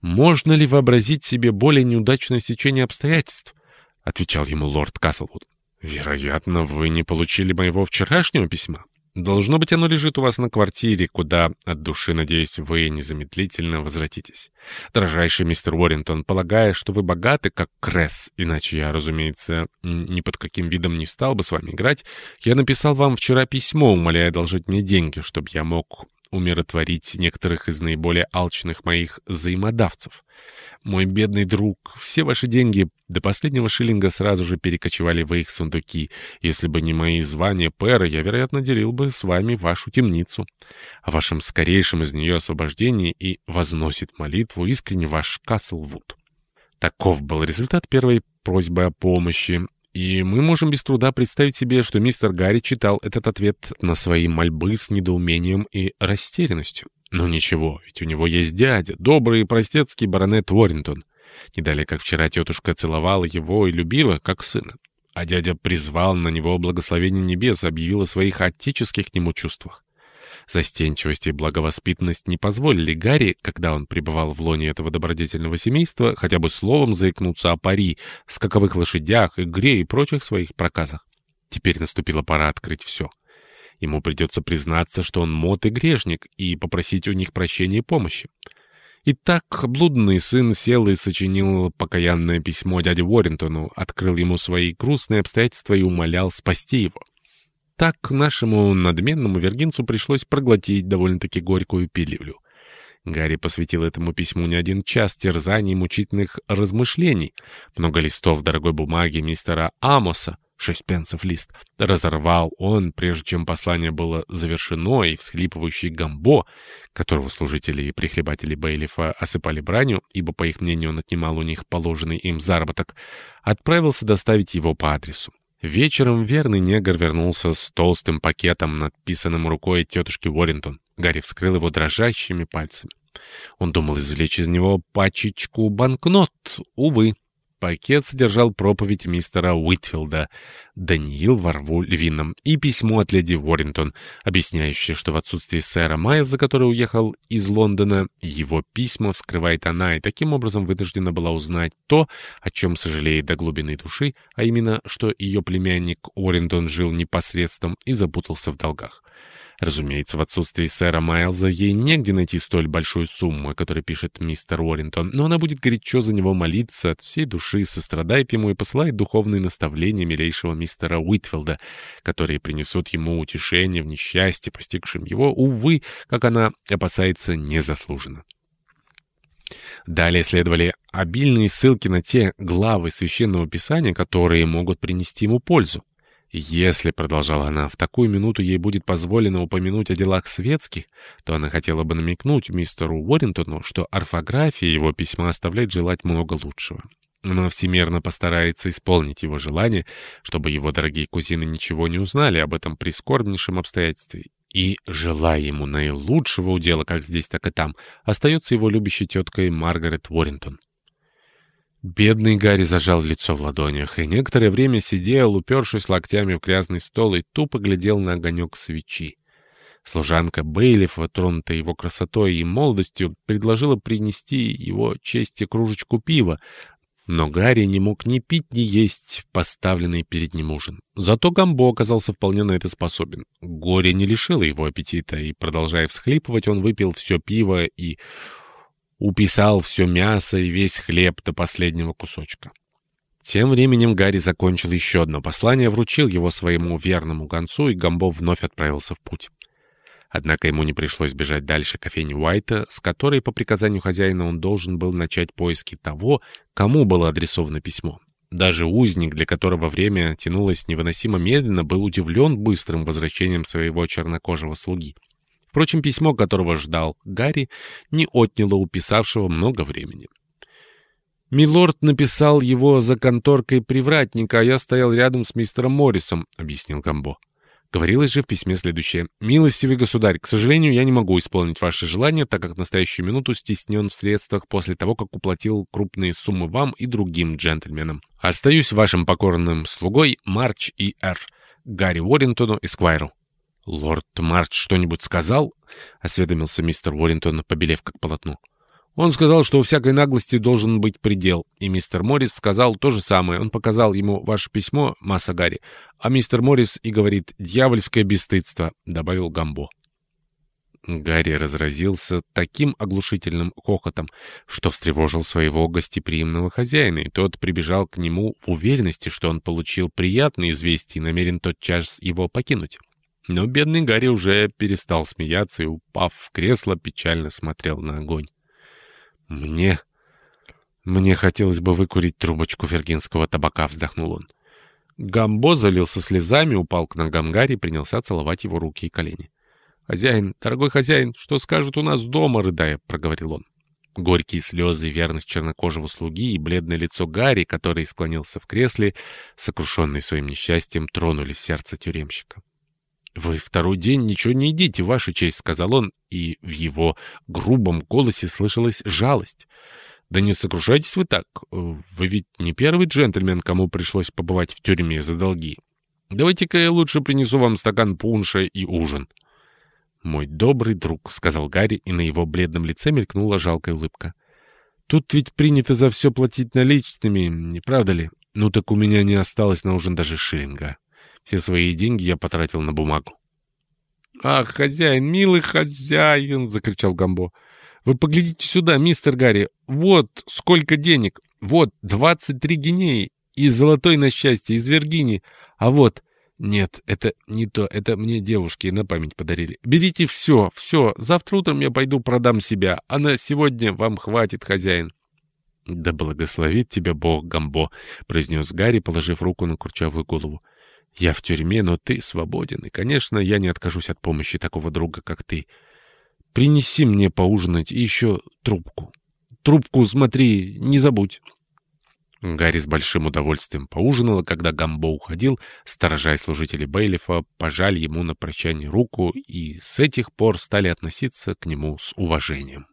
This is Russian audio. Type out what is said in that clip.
«Можно ли вообразить себе более неудачное стечение обстоятельств?» — отвечал ему лорд Каслвуд. «Вероятно, вы не получили моего вчерашнего письма. Должно быть, оно лежит у вас на квартире, куда, от души, надеюсь, вы незамедлительно возвратитесь. Дорожайший мистер Уоррингтон, полагая, что вы богаты, как Кресс, иначе я, разумеется, ни под каким видом не стал бы с вами играть, я написал вам вчера письмо, умоляя одолжить мне деньги, чтобы я мог умиротворить некоторых из наиболее алчных моих взаимодавцев. Мой бедный друг, все ваши деньги до последнего шиллинга сразу же перекочевали в их сундуки. Если бы не мои звания пэра, я, вероятно, делил бы с вами вашу темницу. О вашем скорейшем из нее освобождении и возносит молитву искренне ваш Каслвуд. Таков был результат первой просьбы о помощи, и мы можем без труда представить себе, что мистер Гарри читал этот ответ на свои мольбы с недоумением и растерянностью. Но ничего, ведь у него есть дядя, добрый и простецкий баронет Уоррингтон. Не далее, как вчера тетушка целовала его и любила, как сына. А дядя призвал на него благословение небес, объявил о своих отеческих к нему чувствах. Застенчивость и благовоспитанность не позволили Гарри, когда он пребывал в лоне этого добродетельного семейства, хотя бы словом заикнуться о пари, скаковых лошадях, игре и прочих своих проказах. Теперь наступила пора открыть все. Ему придется признаться, что он мод и грешник, и попросить у них прощения и помощи. Итак, блудный сын сел и сочинил покаянное письмо дяде Уоррентону, открыл ему свои грустные обстоятельства и умолял спасти его. Так нашему надменному вергинцу пришлось проглотить довольно-таки горькую пилюлю. Гарри посвятил этому письму не один час терзаний и мучительных размышлений. Много листов дорогой бумаги мистера Амоса, шесть пенсов лист, разорвал он, прежде чем послание было завершено, и всхлипывающий Гамбо, которого служители и прихлебатели Бейлифа осыпали бранью, ибо, по их мнению, он отнимал у них положенный им заработок, отправился доставить его по адресу. Вечером верный негр вернулся с толстым пакетом, надписанным рукой тетушки Уоррингтон. Гарри вскрыл его дрожащими пальцами. Он думал извлечь из него пачечку банкнот. Увы, Пакет содержал проповедь мистера Уитфилда «Даниил во рву львином» и письмо от леди Уоррингтон, объясняющее, что в отсутствии сэра Майлза, который уехал из Лондона, его письма вскрывает она и таким образом вынуждена была узнать то, о чем сожалеет до глубины души, а именно, что ее племянник Уоррингтон жил непосредством и запутался в долгах. Разумеется, в отсутствии сэра Майлза ей негде найти столь большую сумму, о которой пишет мистер Уоррингтон, но она будет горячо за него молиться, от всей души сострадает ему и посылает духовные наставления милейшего мистера Уитфилда, которые принесут ему утешение в несчастье, постигшем его, увы, как она опасается, незаслуженно. Далее следовали обильные ссылки на те главы Священного Писания, которые могут принести ему пользу. Если, — продолжала она, — в такую минуту ей будет позволено упомянуть о делах светских, то она хотела бы намекнуть мистеру Уоррингтону, что орфография его письма оставляет желать много лучшего. Она всемерно постарается исполнить его желание, чтобы его дорогие кузины ничего не узнали об этом прискорбнейшем обстоятельстве. И, желая ему наилучшего удела как здесь, так и там, остается его любящей теткой Маргарет Уоррингтон. Бедный Гарри зажал лицо в ладонях и некоторое время сидел, упершись локтями в грязный стол, и тупо глядел на огонек свечи. Служанка Бейлифа, тронутая его красотой и молодостью, предложила принести его чести кружечку пива, но Гарри не мог ни пить, ни есть поставленный перед ним ужин. Зато Гамбо оказался вполне на это способен. Горе не лишило его аппетита, и, продолжая всхлипывать, он выпил все пиво и уписал все мясо и весь хлеб до последнего кусочка. Тем временем Гарри закончил еще одно послание, вручил его своему верному гонцу, и Гамбо вновь отправился в путь. Однако ему не пришлось бежать дальше кофейни Уайта, с которой по приказанию хозяина он должен был начать поиски того, кому было адресовано письмо. Даже узник, для которого время тянулось невыносимо медленно, был удивлен быстрым возвращением своего чернокожего слуги. Впрочем, письмо, которого ждал Гарри, не отняло у писавшего много времени. «Милорд написал его за конторкой привратника, а я стоял рядом с мистером Моррисом», — объяснил Гамбо. Говорилось же в письме следующее. «Милостивый государь, к сожалению, я не могу исполнить ваше желание, так как в настоящую минуту стеснен в средствах после того, как уплатил крупные суммы вам и другим джентльменам. Остаюсь вашим покорным слугой Марч и Р. Гарри Уоррингтону, Эсквайру». «Лорд Марч что-нибудь сказал?» — осведомился мистер Уоррингтон, побелев как полотно. Он сказал, что у всякой наглости должен быть предел, и мистер Моррис сказал то же самое. Он показал ему ваше письмо, масса Гарри, а мистер Моррис и говорит «дьявольское бесстыдство», — добавил Гамбо. Гарри разразился таким оглушительным хохотом, что встревожил своего гостеприимного хозяина, и тот прибежал к нему в уверенности, что он получил приятное известие и намерен тотчас его покинуть. Но бедный Гарри уже перестал смеяться и, упав в кресло, печально смотрел на огонь. «Мне... мне хотелось бы выкурить трубочку вергинского табака», — вздохнул он. Гамбо залился слезами, упал к ногам Гарри и принялся целовать его руки и колени. «Хозяин, дорогой хозяин, что скажут у нас дома?» — рыдая, проговорил он. Горькие слезы, верность чернокожего слуги и бледное лицо Гарри, который склонился в кресле, сокрушенный своим несчастьем, тронули сердце тюремщика. «Вы второй день ничего не едите, Ваша честь», — сказал он, и в его грубом голосе слышалась жалость. «Да не сокрушайтесь вы так. Вы ведь не первый джентльмен, кому пришлось побывать в тюрьме за долги. Давайте-ка я лучше принесу вам стакан пунша и ужин». «Мой добрый друг», — сказал Гарри, и на его бледном лице мелькнула жалкая улыбка. «Тут ведь принято за все платить наличными, не правда ли? Ну так у меня не осталось на ужин даже шиллинга. Все свои деньги я потратил на бумагу». «Ах, хозяин, милый хозяин!» — закричал Гамбо. «Вы поглядите сюда, мистер Гарри. Вот сколько денег. Вот двадцать три гинеи. И золотой на счастье, из Виргинии. А вот «Нет, это не то. Это мне девушки на память подарили. Берите все, все. Завтра утром я пойду продам себя, а на сегодня вам хватит, хозяин». «Да благословит тебя Бог, Гамбо», — произнес Гарри, положив руку на курчавую голову. «Я в тюрьме, но ты свободен, и, конечно, я не откажусь от помощи такого друга, как ты. Принеси мне поужинать и еще трубку. Трубку, смотри, не забудь». Гарри с большим удовольствием поужинал, когда Гамбо уходил, сторожа и служители Бейлифа пожали ему на прощание руку и с этих пор стали относиться к нему с уважением.